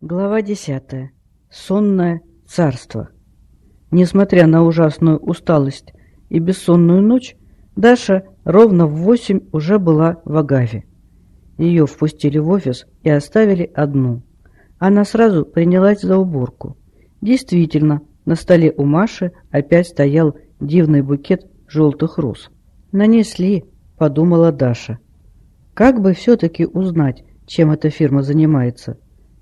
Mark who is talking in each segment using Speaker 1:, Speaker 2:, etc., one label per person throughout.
Speaker 1: Глава десятая. Сонное царство. Несмотря на ужасную усталость и бессонную ночь, Даша ровно в восемь уже была в Агаве. Ее впустили в офис и оставили одну. Она сразу принялась за уборку. Действительно, на столе у Маши опять стоял дивный букет желтых роз. «Нанесли», — подумала Даша. «Как бы все-таки узнать, чем эта фирма занимается?»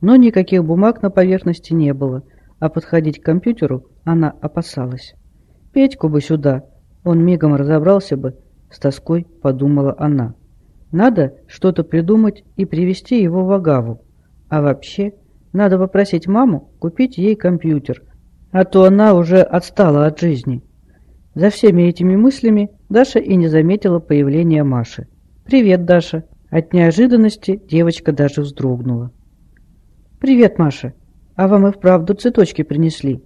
Speaker 1: Но никаких бумаг на поверхности не было, а подходить к компьютеру она опасалась. «Петьку бы сюда, он мигом разобрался бы», — с тоской подумала она. «Надо что-то придумать и привести его в Агаву. А вообще, надо попросить маму купить ей компьютер, а то она уже отстала от жизни». За всеми этими мыслями Даша и не заметила появления Маши. «Привет, Даша!» От неожиданности девочка даже вздрогнула. «Привет, Маша. А вам и вправду цветочки принесли?»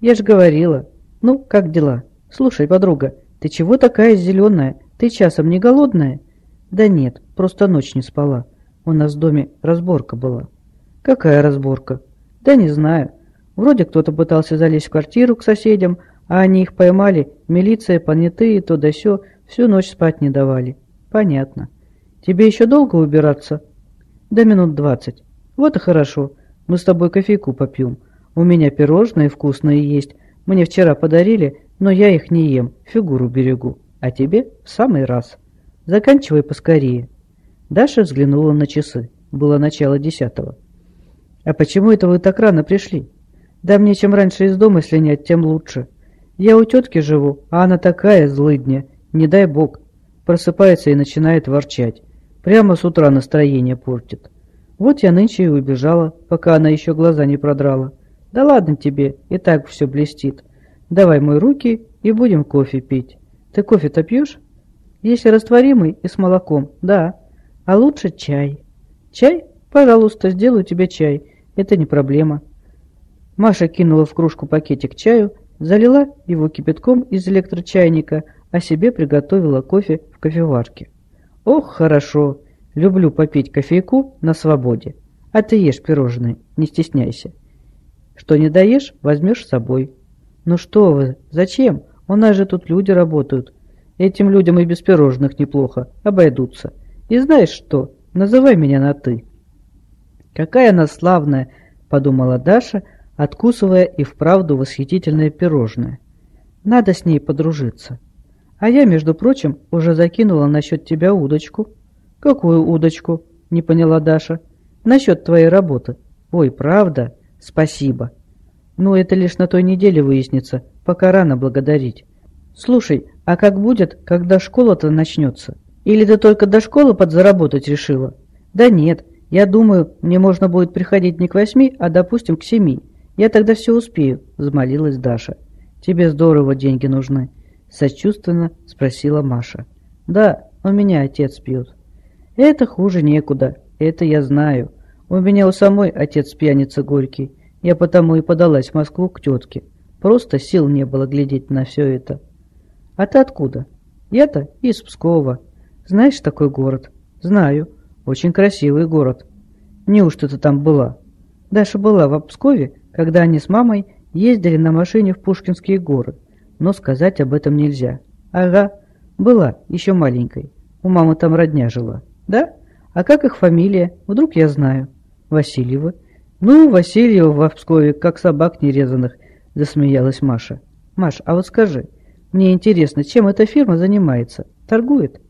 Speaker 1: «Я же говорила. Ну, как дела? Слушай, подруга, ты чего такая зеленая? Ты часом не голодная?» «Да нет, просто ночь не спала. У нас в доме разборка была». «Какая разборка?» «Да не знаю. Вроде кто-то пытался залезть в квартиру к соседям, а они их поймали, милиция, понятые, то да сё, всю ночь спать не давали». «Понятно. Тебе еще долго убираться?» «Да минут двадцать. Вот и хорошо. Мы с тобой кофейку попьем. У меня пирожные вкусные есть. Мне вчера подарили, но я их не ем, фигуру берегу. А тебе в самый раз. Заканчивай поскорее. Даша взглянула на часы. Было начало десятого. «А почему это вы так рано пришли?» «Да мне чем раньше из дома слинять, тем лучше. Я у тетки живу, а она такая злыдня, не дай бог. Просыпается и начинает ворчать. Прямо с утра настроение портит. Вот я нынче и убежала, пока она еще глаза не продрала. Да ладно тебе, и так все блестит. Давай мой руки и будем кофе пить. Ты кофе-то пьешь? Если растворимый и с молоком, да. А лучше чай. Чай? Пожалуйста, сделаю тебе чай. Это не проблема. Маша кинула в кружку пакетик чаю, залила его кипятком из электрочайника, а себе приготовила кофе в кофеварке. Ох, хорошо. Люблю попить кофейку на свободе. А ты ешь пирожные, не стесняйся. Что не доешь, возьмешь с собой. Ну что вы, зачем? У нас же тут люди работают. Этим людям и без пирожных неплохо, обойдутся. И знаешь что, называй меня на «ты». Какая она славная, подумала Даша, откусывая и вправду восхитительное пирожное. Надо с ней подружиться. А я, между прочим, уже закинула насчет тебя удочку. «Какую удочку?» — не поняла Даша. «Насчет твоей работы». «Ой, правда? Спасибо». «Ну, это лишь на той неделе выяснится, пока рано благодарить». «Слушай, а как будет, когда школа-то начнется? Или ты только до школы подзаработать решила?» «Да нет, я думаю, мне можно будет приходить не к восьми, а, допустим, к семи. Я тогда все успею», — взмолилась Даша. «Тебе здорово деньги нужны», — сочувственно спросила Маша. «Да, у меня отец пьет». Это хуже некуда, это я знаю. У меня у самой отец пьяница горький. Я потому и подалась в Москву к тетке. Просто сил не было глядеть на все это. А ты откуда? Я-то из Пскова. Знаешь такой город? Знаю. Очень красивый город. Неужто ты там была? Даша была в Пскове, когда они с мамой ездили на машине в Пушкинские горы. Но сказать об этом нельзя. Ага, была, еще маленькой. У мамы там родня жила. Да? А как их фамилия? Вдруг я знаю. Васильевы. Ну, Васильева в Пскове, как собак нерезанных, засмеялась Маша. Маш, а вот скажи, мне интересно, чем эта фирма занимается? Торгует?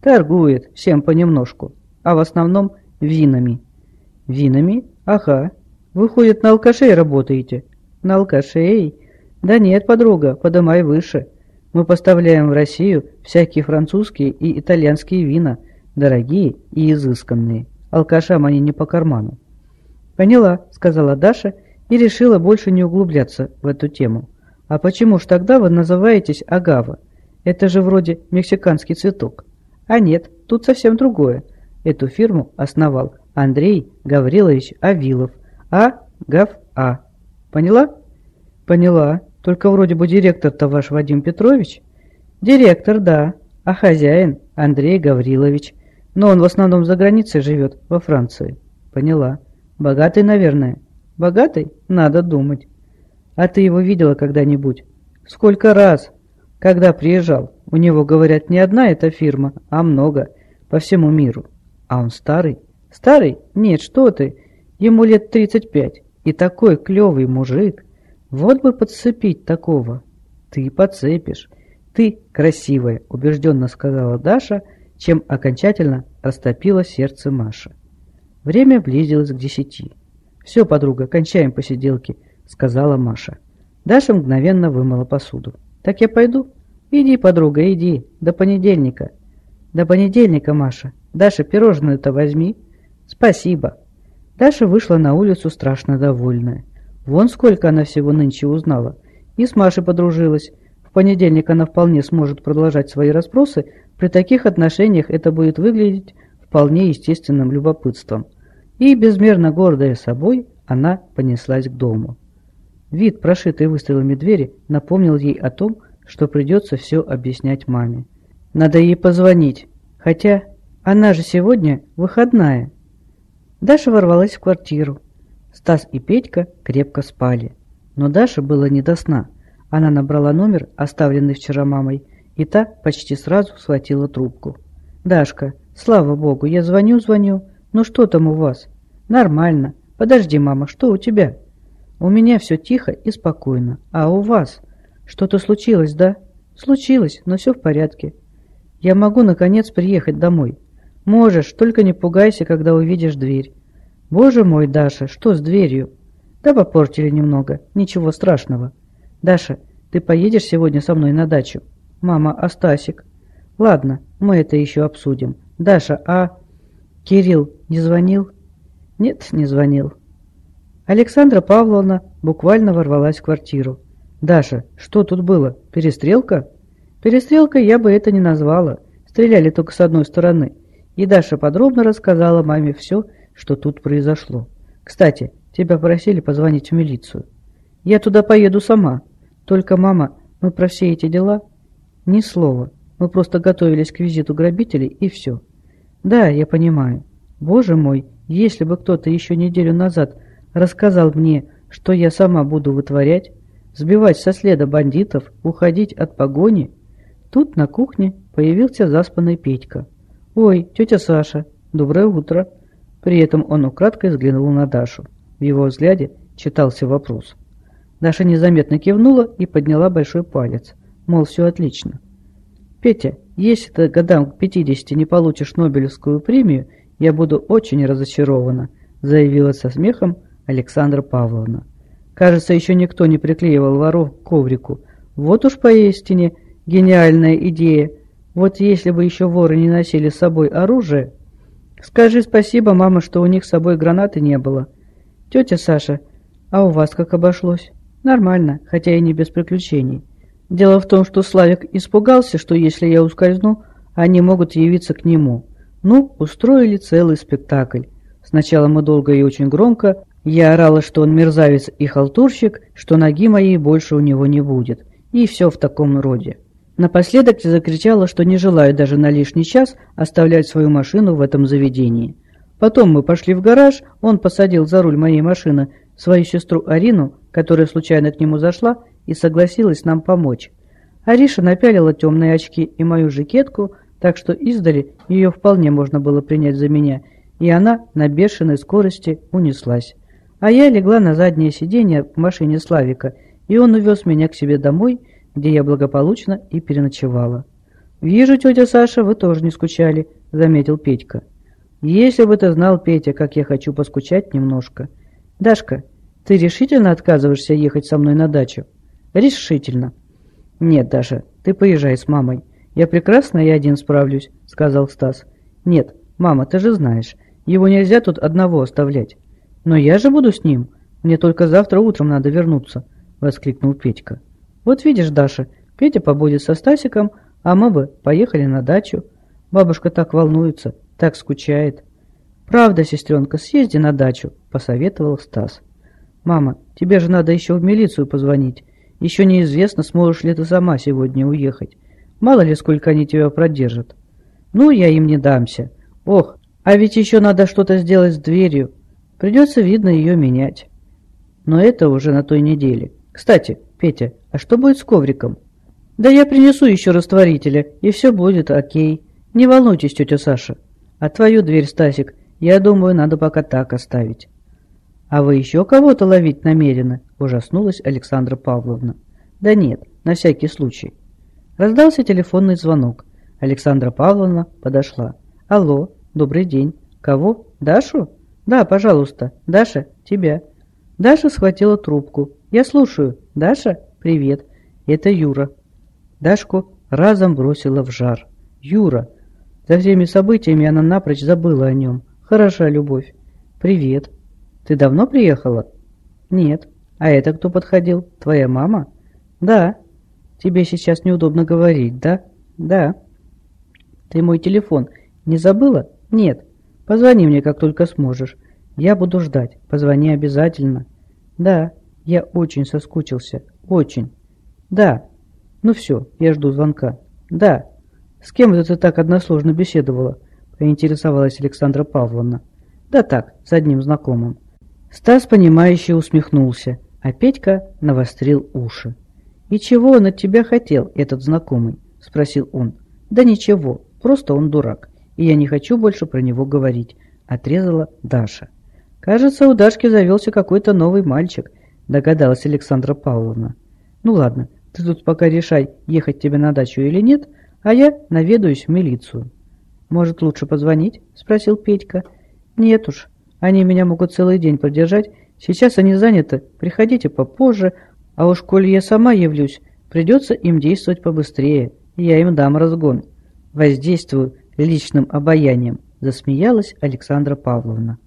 Speaker 1: Торгует, всем понемножку. А в основном винами. Винами? Ага. Выходит, на алкашей работаете? На алкашей? Да нет, подруга, подымай выше. Мы поставляем в Россию всякие французские и итальянские вина – дорогие и изысканные. Алкашам они не по карману. «Поняла», — сказала Даша и решила больше не углубляться в эту тему. «А почему ж тогда вы называетесь агава? Это же вроде мексиканский цветок». «А нет, тут совсем другое. Эту фирму основал Андрей Гаврилович Авилов, А. Гав А. Поняла?» «Поняла. Только вроде бы директор-то ваш Вадим Петрович?» «Директор, да. А хозяин Андрей Гаврилович. Но он в основном за границей живет, во Франции. Поняла. Богатый, наверное. Богатый? Надо думать. А ты его видела когда-нибудь? Сколько раз? Когда приезжал? У него, говорят, не одна эта фирма, а много, по всему миру. А он старый? Старый? Нет, что ты. Ему лет 35. И такой клевый мужик. Вот бы подцепить такого. Ты подцепишь. Ты красивая, убежденно сказала Даша, чем окончательно растопило сердце Маши. Время близилось к десяти. «Все, подруга, кончаем посиделки», — сказала Маша. Даша мгновенно вымыла посуду. «Так я пойду?» «Иди, подруга, иди. До понедельника». «До понедельника, Маша. Даша, пирожное-то возьми». «Спасибо». Даша вышла на улицу страшно довольная. Вон сколько она всего нынче узнала. И с Машей подружилась. Понедельник она вполне сможет продолжать свои расспросы. При таких отношениях это будет выглядеть вполне естественным любопытством. И, безмерно гордая собой, она понеслась к дому. Вид, прошитый выстрелами двери, напомнил ей о том, что придется все объяснять маме. Надо ей позвонить, хотя она же сегодня выходная. Даша ворвалась в квартиру. Стас и Петька крепко спали. Но Даше было не до сна. Она набрала номер, оставленный вчера мамой, и та почти сразу схватила трубку. «Дашка, слава богу, я звоню-звоню. Ну что там у вас?» «Нормально. Подожди, мама, что у тебя?» «У меня все тихо и спокойно. А у вас?» «Что-то случилось, да?» «Случилось, но все в порядке. Я могу, наконец, приехать домой. Можешь, только не пугайся, когда увидишь дверь. Боже мой, Даша, что с дверью? Да попортили немного, ничего страшного. Даша, ты поедешь сегодня со мной на дачу? Мама, а Стасик? Ладно, мы это еще обсудим. Даша, а... Кирилл не звонил? Нет, не звонил. Александра Павловна буквально ворвалась в квартиру. «Даша, что тут было? Перестрелка?» «Перестрелкой я бы это не назвала. Стреляли только с одной стороны. И Даша подробно рассказала маме все, что тут произошло. «Кстати, тебя просили позвонить в милицию. Я туда поеду сама. Только, мама, мы про все эти дела...» «Ни слова. Мы просто готовились к визиту грабителей, и все». «Да, я понимаю. Боже мой, если бы кто-то еще неделю назад рассказал мне, что я сама буду вытворять, сбивать со следа бандитов, уходить от погони...» Тут на кухне появился заспанный Петька. «Ой, тетя Саша, доброе утро!» При этом он украдкой взглянул на Дашу. В его взгляде читался вопрос. Даша незаметно кивнула и подняла большой палец, мол, все отлично. «Петя, если ты годам к 50 не получишь Нобелевскую премию, я буду очень разочарована», заявила со смехом Александра Павловна. Кажется, еще никто не приклеивал воров к коврику. Вот уж поистине гениальная идея – вот если бы еще воры не носили с собой оружие... Скажи спасибо, мама, что у них с собой гранаты не было. Тетя Саша, а у вас как обошлось? Нормально, хотя и не без приключений. Дело в том, что Славик испугался, что если я ускользну, они могут явиться к нему. Ну, устроили целый спектакль. Сначала мы долго и очень громко. Я орала, что он мерзавец и халтурщик, что ноги моей больше у него не будет. И все в таком роде. Напоследок закричала, что не желаю даже на лишний час оставлять свою машину в этом заведении. Потом мы пошли в гараж, он посадил за руль моей машины свою сестру Арину, которая случайно к нему зашла и согласилась нам помочь. Ариша напялила темные очки и мою жакетку, так что издали ее вполне можно было принять за меня, и она на бешеной скорости унеслась. А я легла на заднее сиденье в машине Славика, и он увез меня к себе домой, где я благополучно и переночевала. «Вижу, тетя Саша, вы тоже не скучали», — заметил Петька. «Если бы ты знал, Петя, как я хочу поскучать немножко. Дашка, ты решительно отказываешься ехать со мной на дачу?» «Решительно». «Нет, Даша, ты поезжай с мамой. Я прекрасно и один справлюсь», — сказал Стас. «Нет, мама, ты же знаешь, его нельзя тут одного оставлять». «Но я же буду с ним. Мне только завтра утром надо вернуться», — воскликнул Петька. Вот видишь, Даша, Петя побудет со Стасиком, а мы бы поехали на дачу. Бабушка так волнуется, так скучает. Правда, сестренка, съезди на дачу, посоветовал Стас. Мама, тебе же надо еще в милицию позвонить. Еще неизвестно, сможешь ли ты сама сегодня уехать. Мало ли, сколько они тебя продержат. Ну, я им не дамся. Ох, а ведь еще надо что-то сделать с дверью. Придется, видно, ее менять. но это уже на той неделе. Кстати, Петя, а что будет с ковриком? Да я принесу еще растворителя, и все будет окей. Не волнуйтесь, тетя Саша. А твою дверь, Стасик, я думаю, надо пока так оставить. А вы еще кого-то ловить намерены? Ужаснулась Александра Павловна. Да нет, на всякий случай. Раздался телефонный звонок. Александра Павловна подошла. Алло, добрый день. Кого? Дашу? Да, пожалуйста. Даша, тебя. Даша схватила трубку. Я слушаю. Даша, привет. Это Юра. Дашку разом бросила в жар. Юра. За всеми событиями она напрочь забыла о нем. Хороша любовь. Привет. Ты давно приехала? Нет. А это кто подходил? Твоя мама? Да. Тебе сейчас неудобно говорить, да? Да. Ты мой телефон не забыла? Нет. Позвони мне, как только сможешь. Я буду ждать. Позвони обязательно. Да, я очень соскучился. Очень. Да. Ну все, я жду звонка. Да. С кем это ты так односложно беседовала? Поинтересовалась Александра Павловна. Да так, с одним знакомым. Стас, понимающе усмехнулся, а Петька навострил уши. «И чего он от тебя хотел, этот знакомый?» – спросил он. «Да ничего, просто он дурак, и я не хочу больше про него говорить», – отрезала Даша. «Кажется, у Дашки завелся какой-то новый мальчик», – догадалась Александра Павловна. «Ну ладно, ты тут пока решай, ехать тебе на дачу или нет, а я наведаюсь в милицию». «Может, лучше позвонить?» – спросил Петька. «Нет уж, они меня могут целый день продержать. Сейчас они заняты, приходите попозже, а уж коль я сама явлюсь, придется им действовать побыстрее, я им дам разгон. Воздействую личным обаянием, засмеялась Александра Павловна.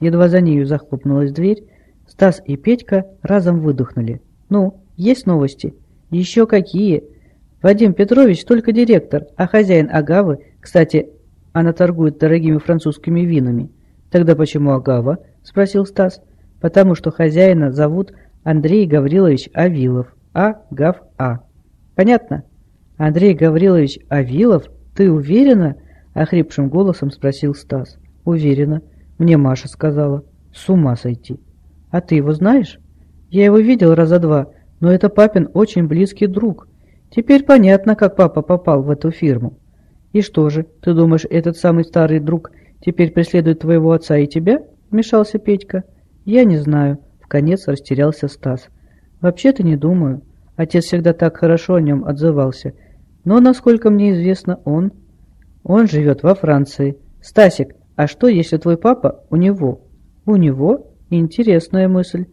Speaker 1: Едва за нею захлопнулась дверь, Стас и Петька разом выдохнули. «Ну, есть новости?» «Еще какие?» «Вадим Петрович только директор, а хозяин Агавы, кстати, она торгует дорогими французскими винами». «Тогда почему Агава?» – спросил Стас. «Потому что хозяина зовут Андрей Гаврилович Авилов, А. Гав А. Понятно? Андрей Гаврилович Авилов, ты уверена? Охрипшим голосом спросил Стас. Уверена. Мне Маша сказала. С ума сойти. А ты его знаешь? Я его видел раза два, но это папин очень близкий друг. Теперь понятно, как папа попал в эту фирму. И что же, ты думаешь, этот самый старый друг теперь преследует твоего отца и тебя? Вмешался Петька. Я не знаю конец растерялся Стас. «Вообще-то не думаю. Отец всегда так хорошо о нем отзывался. Но, насколько мне известно, он... Он живет во Франции. Стасик, а что, если твой папа у него?» «У него? Интересная мысль.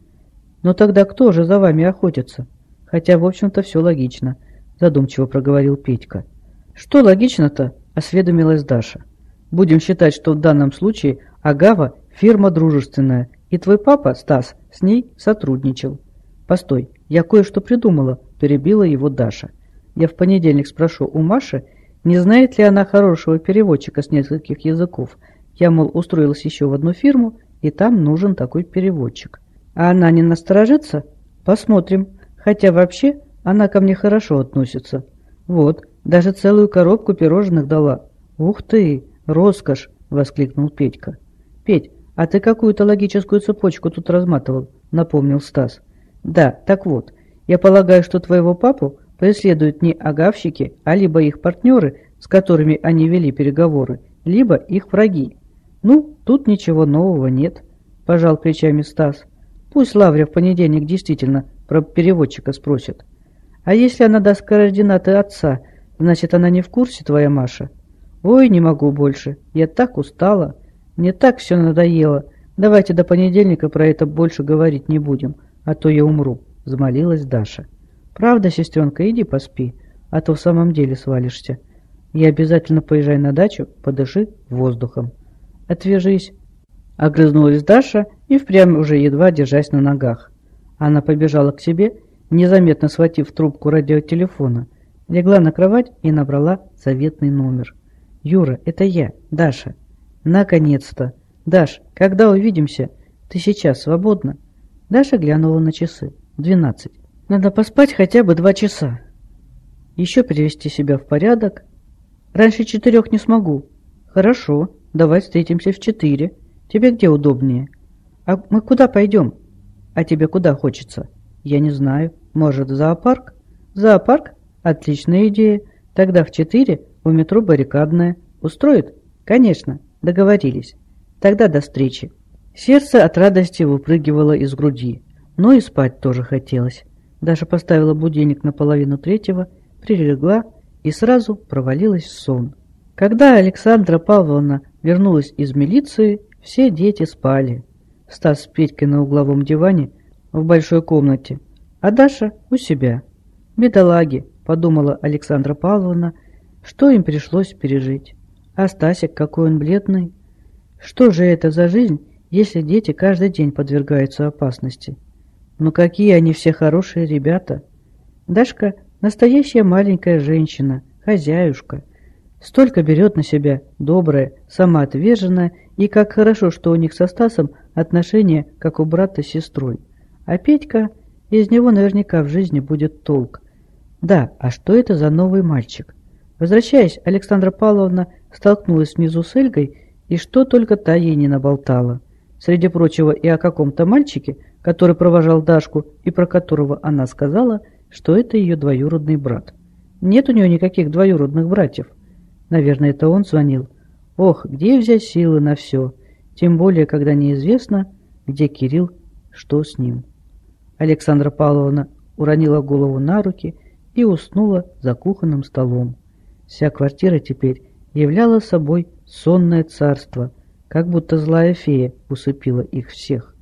Speaker 1: Но тогда кто же за вами охотится?» «Хотя, в общем-то, все логично», — задумчиво проговорил Петька. «Что логично-то?» — осведомилась Даша. «Будем считать, что в данном случае Агава — фирма дружественная, и твой папа, Стас, с ней сотрудничал. Постой, я кое-что придумала, перебила его Даша. Я в понедельник спрошу у Маши, не знает ли она хорошего переводчика с нескольких языков. Я, мол, устроилась еще в одну фирму, и там нужен такой переводчик. А она не насторожится? Посмотрим. Хотя вообще она ко мне хорошо относится. Вот, даже целую коробку пирожных дала. Ух ты, роскошь! Воскликнул Петька. Петь, «А ты какую-то логическую цепочку тут разматывал», — напомнил Стас. «Да, так вот, я полагаю, что твоего папу преследуют не агавщики, а либо их партнеры, с которыми они вели переговоры, либо их враги. Ну, тут ничего нового нет», — пожал плечами Стас. «Пусть Лавря в понедельник действительно про переводчика спросит. А если она даст координаты отца, значит, она не в курсе, твоя Маша?» «Ой, не могу больше, я так устала». Мне так все надоело. Давайте до понедельника про это больше говорить не будем, а то я умру», — взмолилась Даша. «Правда, сестренка, иди поспи, а то в самом деле свалишься. И обязательно поезжай на дачу, подыши воздухом. Отвяжись». Огрызнулась Даша и впрямь уже едва держась на ногах. Она побежала к себе, незаметно схватив трубку радиотелефона, легла на кровать и набрала заветный номер. «Юра, это я, Даша». Наконец-то! Даш, когда увидимся? Ты сейчас свободна? Даша глянула на часы. Двенадцать. Надо поспать хотя бы два часа. Еще привести себя в порядок. Раньше четырех не смогу. Хорошо, давай встретимся в четыре. Тебе где удобнее? А мы куда пойдем? А тебе куда хочется? Я не знаю. Может, в зоопарк? Зоопарк? Отличная идея. Тогда в четыре у метро баррикадная. Устроит? Конечно. Договорились. Тогда до встречи. Сердце от радости выпрыгивало из груди, но и спать тоже хотелось. Даша поставила будильник на половину третьего, прилегла и сразу провалилась в сон. Когда Александра Павловна вернулась из милиции, все дети спали. Стас с Петькой на угловом диване в большой комнате, а Даша у себя. «Бедолаги», — подумала Александра Павловна, что им пришлось пережить. А Стасик, какой он бледный. Что же это за жизнь, если дети каждый день подвергаются опасности? Ну какие они все хорошие ребята. Дашка настоящая маленькая женщина, хозяюшка. Столько берет на себя, добрая, самоотверженная, и как хорошо, что у них со Стасом отношения, как у брата с сестрой. А Петька, из него наверняка в жизни будет толк. Да, а что это за новый мальчик? Возвращаясь, Александра Павловна столкнулась внизу с Эльгой, и что только та ей не наболтала. Среди прочего и о каком-то мальчике, который провожал Дашку и про которого она сказала, что это ее двоюродный брат. Нет у нее никаких двоюродных братьев. Наверное, это он звонил. Ох, где взять силы на все? Тем более, когда неизвестно, где Кирилл, что с ним. Александра Павловна уронила голову на руки и уснула за кухонным столом. Вся квартира теперь являла собой сонное царство, как будто злая фея усыпила их всех.